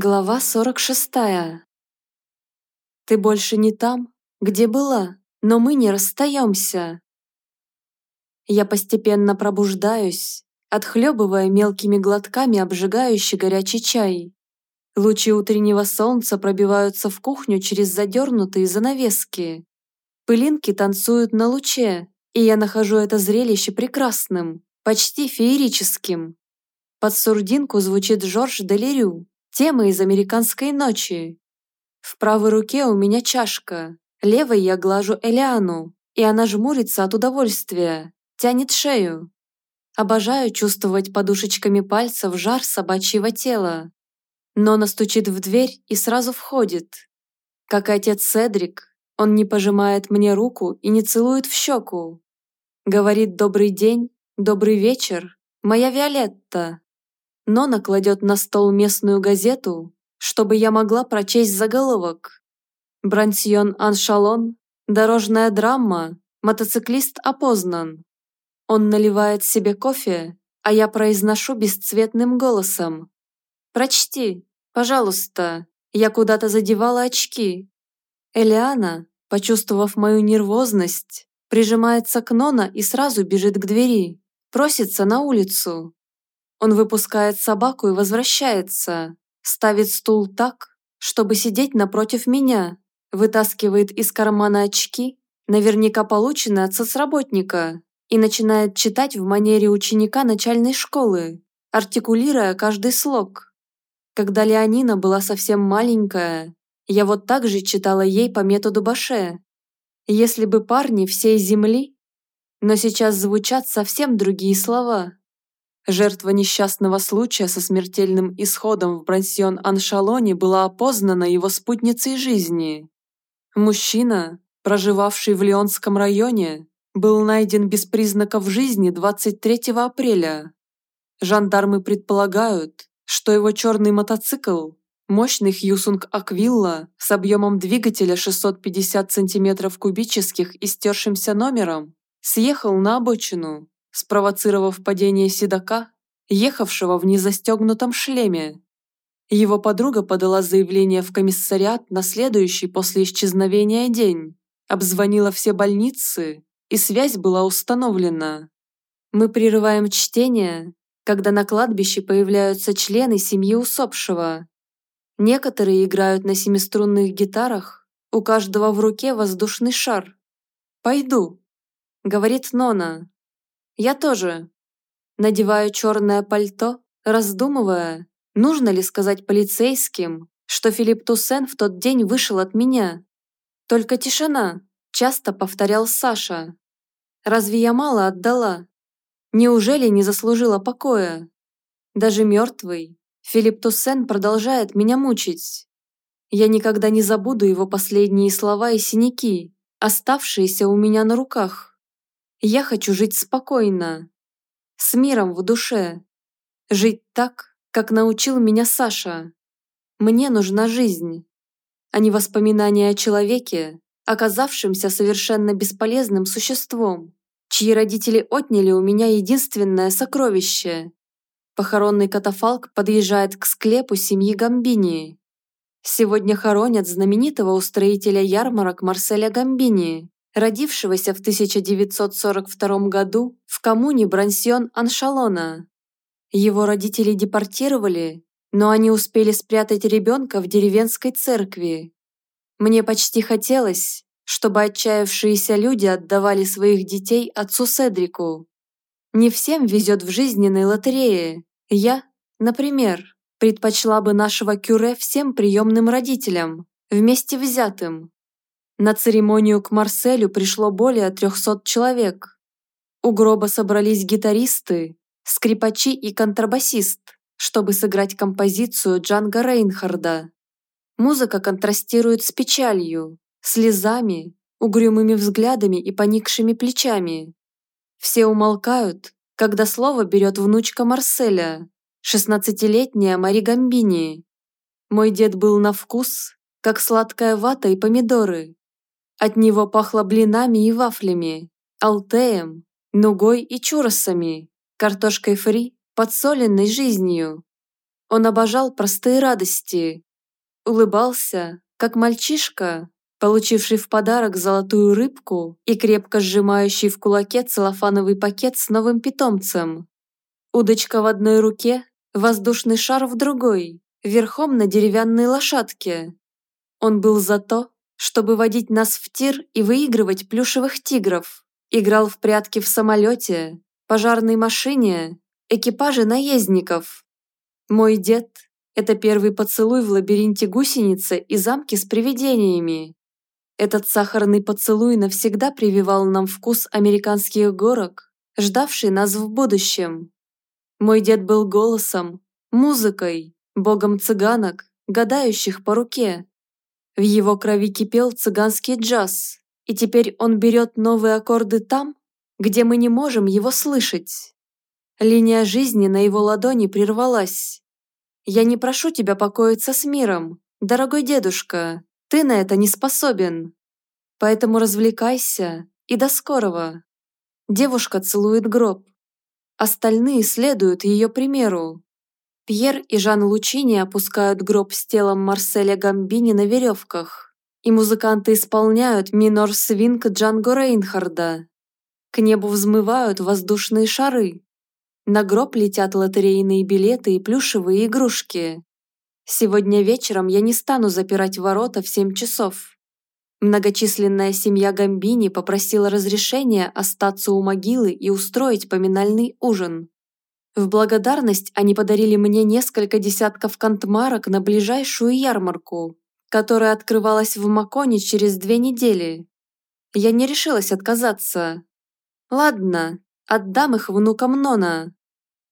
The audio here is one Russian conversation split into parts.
Глава 46. Ты больше не там, где была, но мы не расстаемся. Я постепенно пробуждаюсь, отхлебывая мелкими глотками обжигающий горячий чай. Лучи утреннего солнца пробиваются в кухню через задернутые занавески. Пылинки танцуют на луче, и я нахожу это зрелище прекрасным, почти феерическим. Под сурдинку звучит Жорж Делерю, Тема из «Американской ночи». В правой руке у меня чашка, левой я глажу Элиану, и она жмурится от удовольствия, тянет шею. Обожаю чувствовать подушечками пальцев жар собачьего тела. Но настучит в дверь и сразу входит. Как отец Седрик, он не пожимает мне руку и не целует в щеку. Говорит «добрый день», «добрый вечер», «моя Виолетта». Нона кладет на стол местную газету, чтобы я могла прочесть заголовок. Брансьон Аншалон, дорожная драма, мотоциклист опознан. Он наливает себе кофе, а я произношу бесцветным голосом. «Прочти, пожалуйста, я куда-то задевала очки». Элиана, почувствовав мою нервозность, прижимается к Нона и сразу бежит к двери, просится на улицу. Он выпускает собаку и возвращается, ставит стул так, чтобы сидеть напротив меня, вытаскивает из кармана очки, наверняка полученные от соцработника, и начинает читать в манере ученика начальной школы, артикулируя каждый слог. Когда Леонина была совсем маленькая, я вот так же читала ей по методу Баше. Если бы парни всей земли, но сейчас звучат совсем другие слова. Жертва несчастного случая со смертельным исходом в Брансьон-Аншалоне была опознана его спутницей жизни. Мужчина, проживавший в Лионском районе, был найден без признаков жизни 23 апреля. Жандармы предполагают, что его черный мотоцикл, мощный Хьюсунг Аквилла с объемом двигателя 650 см кубических и стершимся номером, съехал на обочину спровоцировав падение седока, ехавшего в незастегнутом шлеме. Его подруга подала заявление в комиссариат на следующий после исчезновения день, обзвонила все больницы, и связь была установлена. Мы прерываем чтение, когда на кладбище появляются члены семьи усопшего. Некоторые играют на семиструнных гитарах, у каждого в руке воздушный шар. «Пойду», — говорит Нона, я тоже. Надеваю черное пальто, раздумывая, нужно ли сказать полицейским, что Филипп Туссен в тот день вышел от меня. Только тишина, часто повторял Саша. Разве я мало отдала? Неужели не заслужила покоя? Даже мертвый, Филипп Туссен продолжает меня мучить. Я никогда не забуду его последние слова и синяки, оставшиеся у меня на руках. Я хочу жить спокойно, с миром в душе. Жить так, как научил меня Саша. Мне нужна жизнь, а не воспоминания о человеке, оказавшемся совершенно бесполезным существом, чьи родители отняли у меня единственное сокровище. Похоронный катафалк подъезжает к склепу семьи Гамбини. Сегодня хоронят знаменитого устроителя ярмарок Марселя Гамбини, родившегося в 1942 году в коммуне Брансьон-Аншалона. Его родители депортировали, но они успели спрятать ребенка в деревенской церкви. Мне почти хотелось, чтобы отчаявшиеся люди отдавали своих детей отцу Седрику. Не всем везет в жизненной лотерее. Я, например, предпочла бы нашего кюре всем приемным родителям, вместе взятым. На церемонию к Марселю пришло более 300 человек. У гроба собрались гитаристы, скрипачи и контрабасист, чтобы сыграть композицию Джанга Рейнхарда. Музыка контрастирует с печалью, слезами, угрюмыми взглядами и поникшими плечами. Все умолкают, когда слово берет внучка Марселя, шестнадцатилетняя Мари Гамбини. Мой дед был на вкус, как сладкая вата и помидоры. От него пахло блинами и вафлями, алтеем, нугой и чуросами, картошкой фри, подсоленной жизнью. Он обожал простые радости. Улыбался, как мальчишка, получивший в подарок золотую рыбку и крепко сжимающий в кулаке целлофановый пакет с новым питомцем. Удочка в одной руке, воздушный шар в другой, верхом на деревянной лошадке. Он был за то, чтобы водить нас в тир и выигрывать плюшевых тигров. Играл в прятки в самолете, пожарной машине, экипаже наездников. Мой дед – это первый поцелуй в лабиринте гусеницы и замки с привидениями. Этот сахарный поцелуй навсегда прививал нам вкус американских горок, ждавший нас в будущем. Мой дед был голосом, музыкой, богом цыганок, гадающих по руке. В его крови кипел цыганский джаз, и теперь он берет новые аккорды там, где мы не можем его слышать. Линия жизни на его ладони прервалась. «Я не прошу тебя покоиться с миром, дорогой дедушка, ты на это не способен. Поэтому развлекайся и до скорого. Девушка целует гроб. Остальные следуют ее примеру. Пьер и Жан Лучини опускают гроб с телом Марселя Гамбини на веревках, и музыканты исполняют минор-свинг Джанго Рейнхарда. К небу взмывают воздушные шары. На гроб летят лотерейные билеты и плюшевые игрушки. Сегодня вечером я не стану запирать ворота в семь часов. Многочисленная семья Гамбини попросила разрешения остаться у могилы и устроить поминальный ужин. В благодарность они подарили мне несколько десятков кантмарок на ближайшую ярмарку, которая открывалась в Маконе через две недели. Я не решилась отказаться. Ладно, отдам их внукам Нона.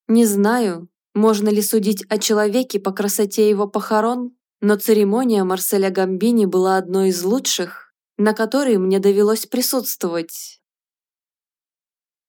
Не знаю, можно ли судить о человеке по красоте его похорон, но церемония Марселя Гамбини была одной из лучших, на которой мне довелось присутствовать.